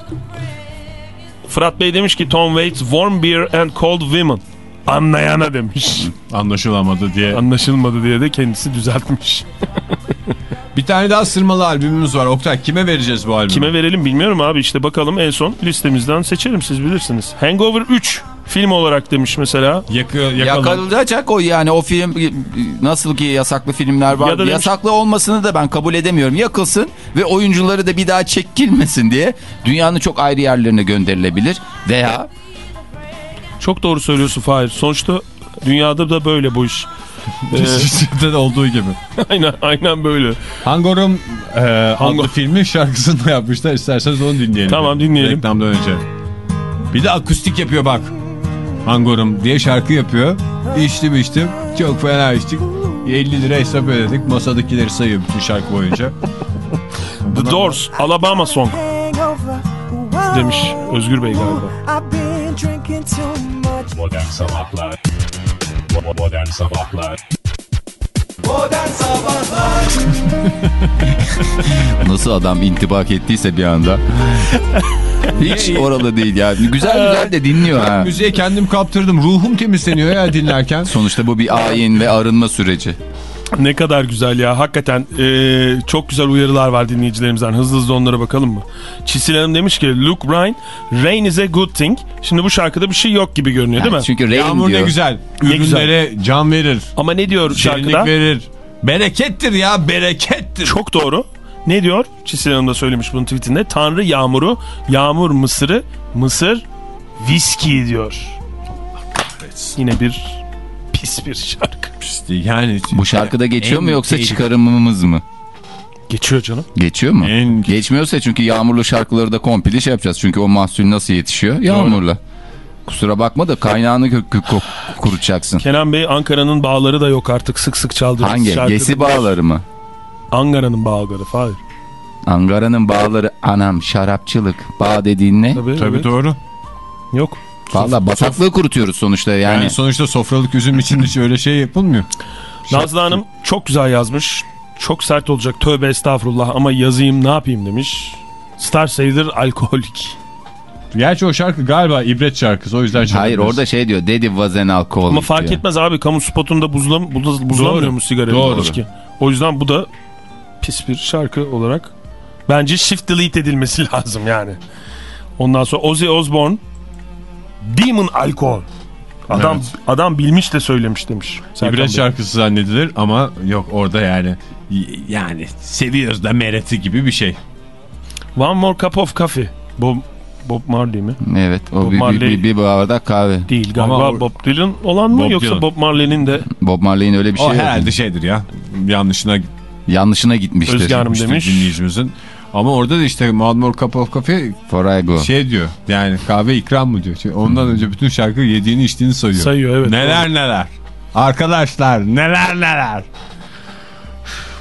Fırat Bey demiş ki Tom Waits Warm Beer and Cold Women. Anlayana demiş. Anlaşılamadı diye. Anlaşılmadı diye de kendisi düzeltmiş. Bir tane daha sırmalı albümümüz var. Oktay kime vereceğiz bu albümü? Kime verelim bilmiyorum abi işte bakalım en son listemizden seçelim siz bilirsiniz. Hangover 3 film olarak demiş mesela. Yakı. Yakalacak o yani o film nasıl ki yasaklı filmler var. Ya demiş- yasaklı olmasını da ben kabul edemiyorum. Yakılsın ve oyuncuları da bir daha çekilmesin diye dünyanın çok ayrı yerlerine gönderilebilir. Veya Çok doğru söylüyorsun Fahir. Sonuçta dünyada da böyle bu iş. Ee, Bizde de olduğu gibi. aynen, aynen böyle. Hangorum e, Hangor- adlı filmin şarkısını da yapmışlar. İsterseniz onu dinleyelim. Tamam, dinleyelim. Reklamdan önce. Bir de akustik yapıyor bak. Hangorum diye şarkı yapıyor. İçtim içtim. Çok fena içtik. 50 lira hesap ödedik. Masadakileri sayıyor bütün şarkı boyunca. The Doors Alabama Song demiş Özgür Bey galiba. Modern Sabahlar Bo- Modern Sabahlar nasıl adam intibak ettiyse bir anda. Hiç oralı değil ya. Güzel güzel de dinliyor ha. Müziğe kendim kaptırdım. Ruhum temizleniyor ya dinlerken. Sonuçta bu bir ayin ve arınma süreci. Ne kadar güzel ya. Hakikaten e, çok güzel uyarılar var dinleyicilerimizden. Hızlı hızlı onlara bakalım mı? Çisil Hanım demiş ki Luke Bryan, rain is a good thing. Şimdi bu şarkıda bir şey yok gibi görünüyor değil mi? Çünkü rain Yağmur diyor. ne güzel. Ne güzel. Ürünlere can verir. Ama ne diyor şarkıda? verir. Berekettir ya berekettir. Çok doğru. Ne diyor? Çisil Hanım da söylemiş bunun tweetinde. Tanrı yağmuru, yağmur mısırı, mısır viski diyor. Yine bir pis bir şarkı. Yani Bu şarkıda geçiyor mu yoksa tehlikeli- çıkarımımız mı? Geçiyor canım. Geçiyor mu? En- Geçmiyorsa çünkü yağmurlu şarkıları da komple şey yapacağız. Çünkü o mahsul nasıl yetişiyor? Yağmurla. Kusura bakma da kaynağını kurutacaksın. Kenan Bey Ankara'nın bağları da yok artık sık sık çaldığımız Hangi? şarkıda. Gesi bağları mı? Ankara'nın bağları falan. Angara'nın bağları anam şarapçılık bağ dediğin ne? Tabii, Tabii evet. doğru. Yok. Valla bataklığı kurutuyoruz sonuçta yani. Yani sonuçta sofralık üzüm için hiç öyle şey yapılmıyor. Nazlı Hanım çok güzel yazmış. Çok sert olacak tövbe estağfurullah ama yazayım ne yapayım demiş. Star Sailor alkoholik. Gerçi o şarkı galiba ibret şarkısı o yüzden Hayır orada şey diyor was an alcoholic Ama fark diyor. etmez abi kamu spotunda buzlam, Doğru. mu sigara Doğru. içki? O yüzden bu da pis bir şarkı olarak bence shift delete edilmesi lazım yani. Ondan sonra Ozzy Osbourne Demon Alcohol. Adam Evet. adam bilmiş de söylemiş demiş. İbret şarkısı zannedilir ama yok orada yani yani seviyoruz da mereti gibi bir şey. One more cup of coffee. Bob, Bob Marley mi? Evet o Bob bir, bir, Marley- bir, bir bardak kahve. Değil galiba Ama o- Bob Dylan olan mı Bob yoksa Dylan. Bob Marley'nin de Bob Marley'in öyle bir şey o yok. herhalde şeydir ya yanlışına Yanlışına gitmiştir. Gitmiştir demiş. dinleyicimizin. Ama orada da işte More Cup of Coffee şey diyor yani kahve ikram mı diyor. Çünkü Ondan önce bütün şarkı yediğini içtiğini sayıyor. Sayıyor, evet. Neler neler. Arkadaşlar neler neler.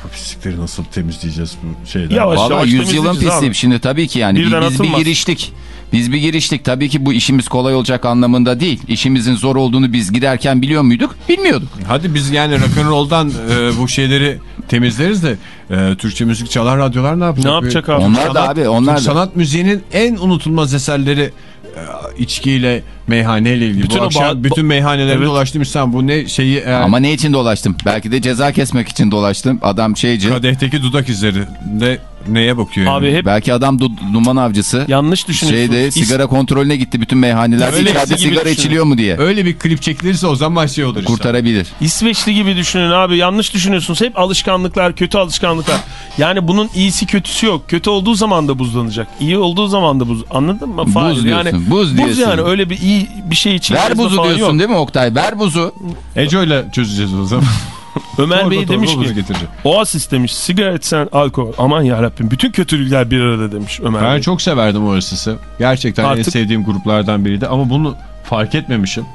Bu pislikleri nasıl temizleyeceğiz bu şeyden? Yavaş Valla yavaş yüzyılın temizleyeceğiz pisliği. abi. Şimdi tabii ki yani Birden biz, biz bir atılmaz. giriştik. Biz bir giriştik. Tabii ki bu işimiz kolay olacak anlamında değil. İşimizin zor olduğunu biz giderken biliyor muyduk? Bilmiyorduk. Hadi biz yani rock'n'roll'dan e, bu şeyleri temizleriz de e, Türkçe müzik çalan radyolar ne yapacak? Ne yapacak abi? Onlar da abi onlar da. sanat müziğinin en unutulmaz eserleri e, içkiyle, meyhaneyle ilgili. Bütün bu akşam bütün meyhanelere Evet. dolaştım İstanbul. Bu ne şeyi e, Ama ne için dolaştım? Belki de ceza kesmek için dolaştım. Adam şeyci. kadehteki dudak izleri de neye bakıyor yani? Abi hep Belki adam du- duman avcısı. yanlış düşünüyorsunuz. Şeyde İs- sigara kontrolüne gitti bütün meyhaneler. Öyle İçeride gibi sigara düşünün. içiliyor mu diye. Öyle bir klip çekilirse o zaman şey olur işte. Kurtarabilir. İsveçli gibi düşünün abi yanlış düşünüyorsunuz. Hep alışkanlıklar, kötü alışkanlıklar. Yani bunun iyisi kötüsü yok. Kötü olduğu zaman da buzlanacak. İyi olduğu zaman da buz. Anladın mı? Buz Fahir? diyorsun, Yani, buz diyorsun. yani öyle bir iyi bir şey için. Ver buzu diyorsun yok. değil mi Oktay? Ver buzu. Eco'yla çözeceğiz o zaman. Ömer Bey demiş ki getirecek. Oasis demiş sigara içsen alkol. Aman yarabbim bütün kötülükler bir arada demiş Ömer Ben Bey. çok severdim o Oasis'i. Gerçekten en Artık- sevdiğim gruplardan biriydi ama bunu fark etmemişim.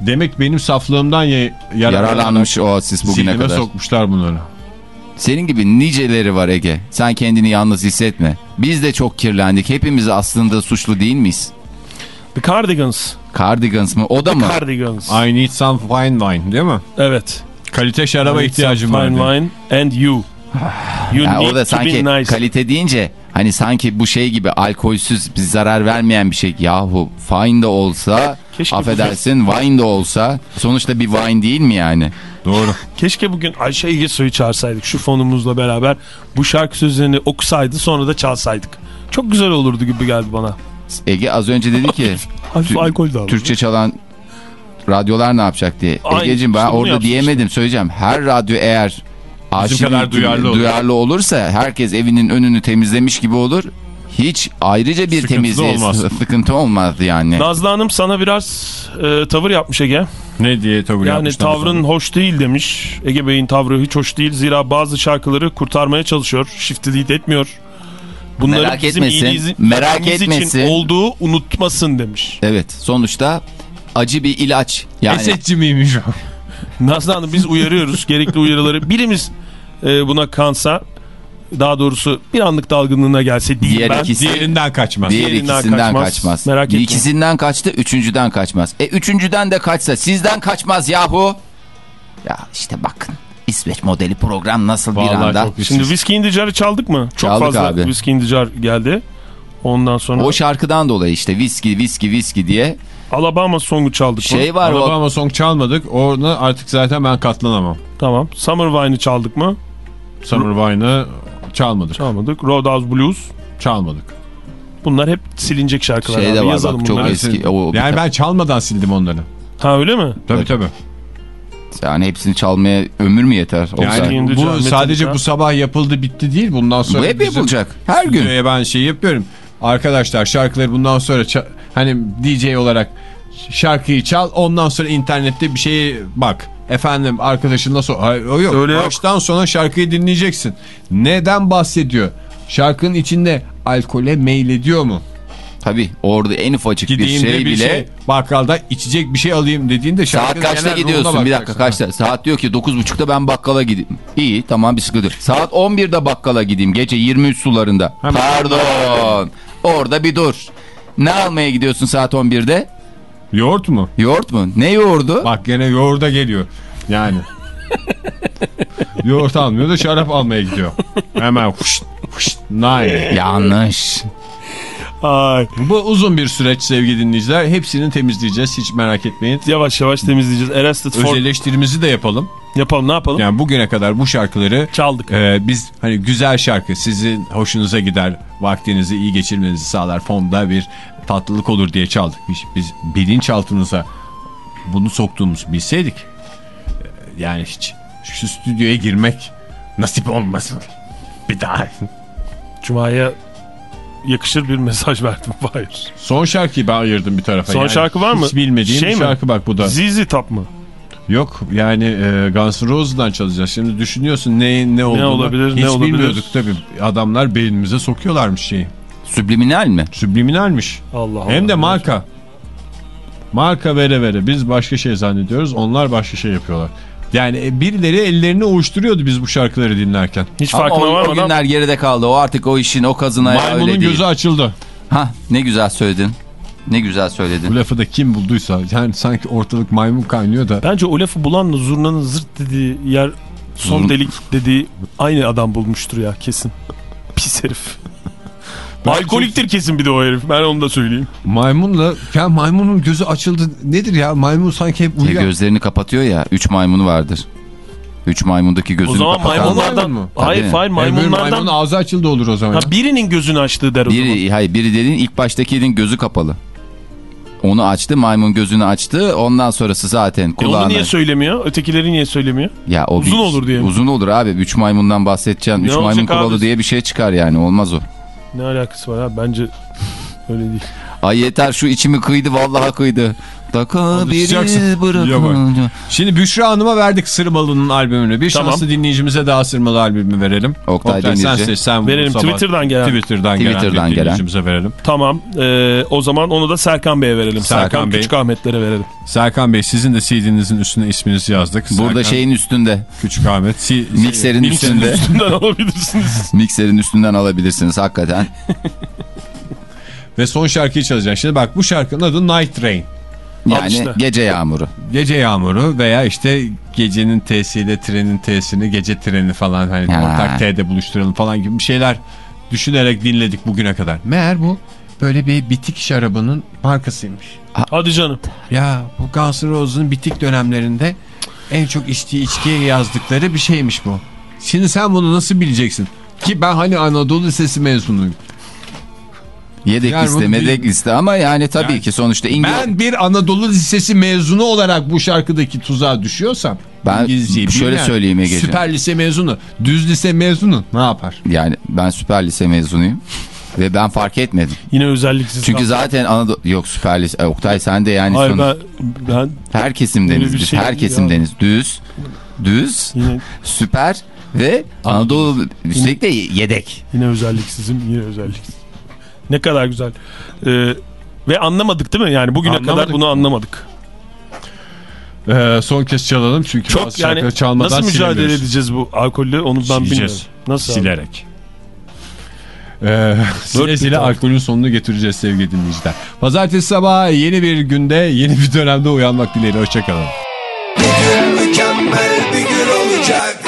Demek benim saflığımdan Yararlanmış Oasis bugüne kadar. sokmuşlar bunları. Senin gibi niceleri var Ege. Sen kendini yalnız hissetme. Biz de çok kirlendik. Hepimiz aslında suçlu değil miyiz? The Cardigans. Cardigans mı? O da The mı? Cardigans. I need some fine wine değil mi? Evet. Kalite şaraba ihtiyacım var. Fine wine and you. You Yani need o da to be sanki nice. kalite deyince hani sanki bu şey gibi alkolsüz bir zarar vermeyen bir şey. Yahu fine de olsa Keşke affedersin wine de olsa sonuçta bir wine değil mi yani? Doğru. Keşke bugün Ayşe Yesoy'u çağırsaydık şu fonumuzla beraber. Bu şarkı sözlerini okusaydı sonra da çalsaydık. Çok güzel olurdu gibi geldi bana. Ege az önce dedi ki. Türkçe çalan radyolar ne yapacak diye. Aynı, Egeciğim ben işte orada diyemedim söyleyeceğim. Her radyo eğer kadar duyarlı olur. duyarlı olursa herkes evinin önünü temizlemiş gibi olur. Hiç ayrıca bir temizliğe olmaz. sıkıntı olmaz yani. Nazlı Hanım sana biraz e, tavır yapmış Ege. Ne diye tavır Yani yapmışlar tavrın sana? hoş değil demiş. Ege Bey'in tavrı hiç hoş değil. Zira bazı şarkıları kurtarmaya çalışıyor. Delete etmiyor. Bunları Merak bizim etmesin, iyiliğimiz- merak etmesin. için olduğu unutmasın demiş. Evet sonuçta acı bir ilaç. Yani Esetçi miymiş o? Nazlı Hanım biz uyarıyoruz gerekli uyarıları. Birimiz e, buna kansa daha doğrusu bir anlık dalgınlığına gelse değil Diğer ben. ikisi- Diğerinden kaçmaz. diğer diğerinden ikisinden kaçmaz. kaçmaz. Merak etmeyin. İkisinden kaçtı, üçüncüden kaçmaz. E üçüncüden de kaçsa sizden kaçmaz yahu. Ya işte bakın İsveç modeli program nasıl bir Vallahi anda. çok Şimdi Whiskey in the Jar'ı çaldık mı? Çok Çaldık fazla abi. Whiskey in the Jar geldi. Ondan sonra O şarkıdan dolayı işte viski viski viski diye Alabama Song'u çaldık mı? Şey var o Alabama Song çalmadık. Ona artık zaten ben katlanamam. Tamam. Summer Wine'ı çaldık mı? Summer Wine'ı çalmadık. Çalmadık. Roadhouse Blues. Çalmadık. Bunlar hep silinecek şarkılar. Şey de var Yazalım bak, çok bunları. eski. o, Yani ben çalmadan sildim onları. Ha öyle mi? Tabii tabii. Yani hepsini çalmaya ömür mü yeter? O Yani bu sadece bu sabah yapıldı bitti değil. Bundan sonra Bu hep bizim yapılacak. Her gün. ben şey yapıyorum. Arkadaşlar şarkıları bundan sonra hani DJ olarak şarkıyı çal ondan sonra internette bir şeye bak. Efendim arkadaşın nasıl? Hayır, o yok. Öyle yok. Baştan sona şarkıyı dinleyeceksin. Neden bahsediyor? Şarkının içinde alkole meylediyor mu? Tabii orada en ufacık bir Gideyim şey bir bile şey bakkalda içecek bir şey alayım dediğinde Saat kaçta gidiyorsun? Bir dakika kaçta? Saat diyor ki 9.30'da ben bakkala gideyim. İyi tamam bir sıkıntı. yok. Saat 11'de bakkala gideyim. Gece 23 sularında. Hemen. Pardon. Orada bir dur. Ne almaya gidiyorsun saat 11'de? Yoğurt mu? Yoğurt mu? Ne yoğurdu? Bak gene yoğurda geliyor. Yani. Yoğurt almıyor da şarap almaya gidiyor. Hemen huşt huşt nine. Yanlış. Ay. Bu uzun bir süreç sevgili dinleyiciler. Hepsini temizleyeceğiz hiç merak etmeyin. Yavaş yavaş temizleyeceğiz. Arrested Öz for... eleştirimizi de yapalım. Yapalım ne yapalım? Yani bugüne kadar bu şarkıları Çaldık. e, biz hani güzel şarkı sizin hoşunuza gider vaktinizi iyi geçirmenizi sağlar fonda bir tatlılık olur diye çaldık. Biz, biz bilinçaltınıza bunu soktuğumuzu bilseydik e, yani hiç şu stüdyoya girmek nasip olmasın. Bir daha. Cuma'ya yakışır bir mesaj verdim. Hayır. Son şarkıyı ben ayırdım bir tarafa. Son şarkı var mı? Hiç bilmediğim Şey bir mi? şarkı bak bu da. ZZ Top mı? Yok yani e, Guns N' Roses'dan çalacağız. Şimdi düşünüyorsun ne ne olduğunu. olabilir, Hiç ne olabilir? bilmiyorduk tabii. Adamlar beynimize sokuyorlarmış şeyi. Subliminal mi? Subliminalmiş. Allah Allah. Hem de marka. Marka vere vere. Biz başka şey zannediyoruz. Onlar başka şey yapıyorlar. Yani e, birileri ellerini ovuşturuyordu biz bu şarkıları dinlerken. Hiç Ama farkına o, o varmadan. günler geride kaldı. O artık o işin o kazın ayağı öyle Maymunun gözü açıldı. Ha ne güzel söyledin. Ne güzel Bu söyledin. lafı da kim bulduysa. Yani sanki ortalık maymun kaynıyor da. Bence o lafı bulanla zurnanın zırt dediği yer son Zurn- delik dediği aynı adam bulmuştur ya kesin. Pis herif. Alkoliktir kesin bir de o herif. Ben onu da söyleyeyim. Maymunla ya maymunun gözü açıldı. Nedir ya? Maymun sanki hep Ya uyuyor. gözlerini kapatıyor ya. Üç maymunu vardır. Üç maymundaki gözünü O zaman kapatan. maymunlardan... maymun mu? Hayır hayır maymunlardan... maymunun ağzı açıldı olur o zaman. Ha, ya. birinin gözünü açtığı der o zaman. Biri, hayır biri dediğin ilk baştakinin gözü kapalı. Onu açtı maymun gözünü açtı ondan sonrası zaten E onu kulağına. niye söylemiyor? Ötekileri niye söylemiyor? ya, o Uzun olur diye? Uzun olur abi. Üç maymundan bahsedeceksin. Ne Üç maymun kuralı abi? diye bir şey çıkar yani olmaz o. Ne alakası var ha? Bence öyle değil. Ay yeter şu içimi kıydı vallahi kıydı. Şimdi Büşra Hanım'a verdik Sırmalı'nın albümünü. Bir Tamam. şanslı dinleyicimize daha Sırmalı albümü verelim. Oktay sen Demirci. seç, sen Verelim. sabah Twitter'dan gelen. Twitter'dan, Twitter'dan gelen gelen. dinleyicimize verelim. Tamam. Ee, o zaman onu da Serkan Bey'e verelim. Serkan Serkan, Bey. Küçük Ahmetlere verelim. Serkan Bey sizin de CD'nizin üstüne isminizi yazdık. Burada Serkan şeyin üstünde. Küçük Ahmet. Si, Mikserin üstünde. Üstünden alabilirsiniz. Mikserin üstünden alabilirsiniz hakikaten. Ve son şarkıyı çalacağım. Şimdi bak bu şarkının adı Night Rain. Yani işte. gece yağmuru. Gece yağmuru veya işte gecenin T'siyle trenin T'sini gece treni falan hani Ha. ortak T'de buluşturalım falan gibi bir şeyler düşünerek dinledik bugüne kadar. Meğer bu böyle bir bitik şarabının markasıymış. Hadi canım. Ya bu Guns N' Roses'ın bitik dönemlerinde en çok içtiği içkiye yazdıkları bir şeymiş bu. Şimdi sen bunu nasıl bileceksin? Ki ben hani Anadolu Lisesi mezunuyum. Yedek Yani liste medek liste ama yani tabii Yani ki sonuçta İngiliz... Ben bir Anadolu Lisesi mezunu olarak bu şarkıdaki tuzağa düşüyorsam Ben İngilizceyi şöyle bilmeyen, söyleyeyim Ege'ciğim. Süper lise mezunu, düz lise mezunu ne yapar? Yani ben süper lise mezunuyum. Ve ben fark etmedim. Yine özelliksiz. Çünkü kaldı. zaten Anadolu... Yok süper lise... E, Oktay sen de yani Hayır son... ben, ben Her kesimdeniz biz. şey her kesimdeniz. Düz, düz, yine, süper ve Anadolu üstelik de yedek. yine özelliksizim. Yine özelliksiz. Ne kadar güzel. Ee, ve anlamadık değil mi? Yani bugüne Anlamadık. kadar bunu anlamadık. Ee, son kez çalalım çünkü Çok bazı yani nasıl mücadele edeceğiz bu alkolle onu ben bilmiyorum. Nasıl? Silerek. Ee, sile sile alkolün sonunu getireceğiz sevgili dinleyiciler. Pazartesi sabahı yeni bir günde yeni bir dönemde uyanmak dileğiyle. Hoşçakalın. Mükemmel bir gün olacak